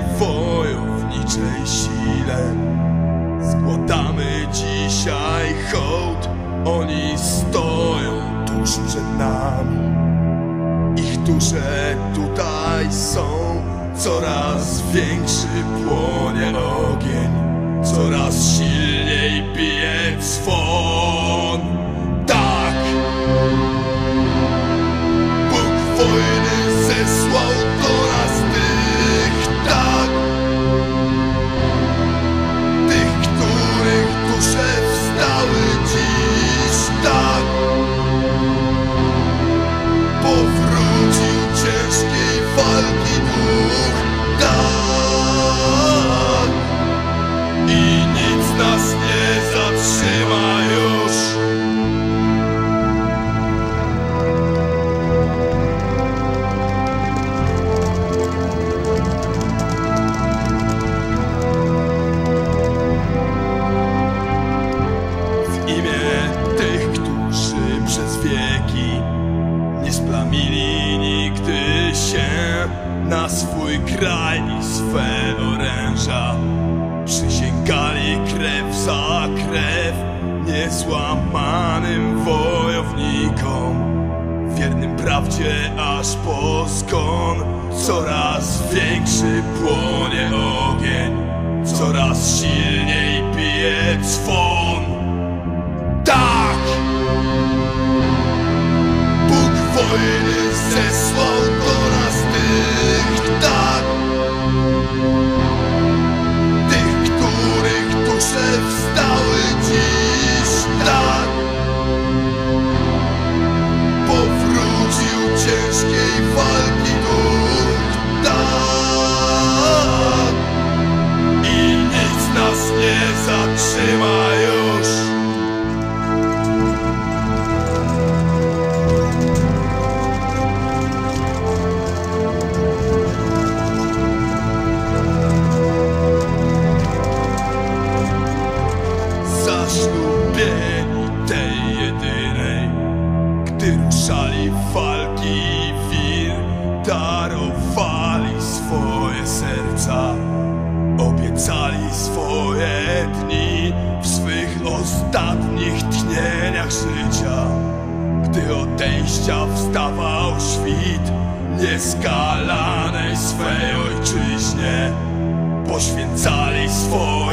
naszej wojowniczej sile. Składamy dzisiaj hołd, oni stoją tuż przed nami. Ich dusze tutaj są, coraz większy płonie ogień, coraz silniej swój kraj i swe oręża. Przysięgali krew za krew niezłamanym wojownikom. Wiernym prawdzie aż po skon Coraz większy płonie ogień Coraz silniej bije dzwon ostatnich tchnieniach życia. Gdy odejścia wstawał świt Nieskalanej swej ojczyźnie Poświęcali swoje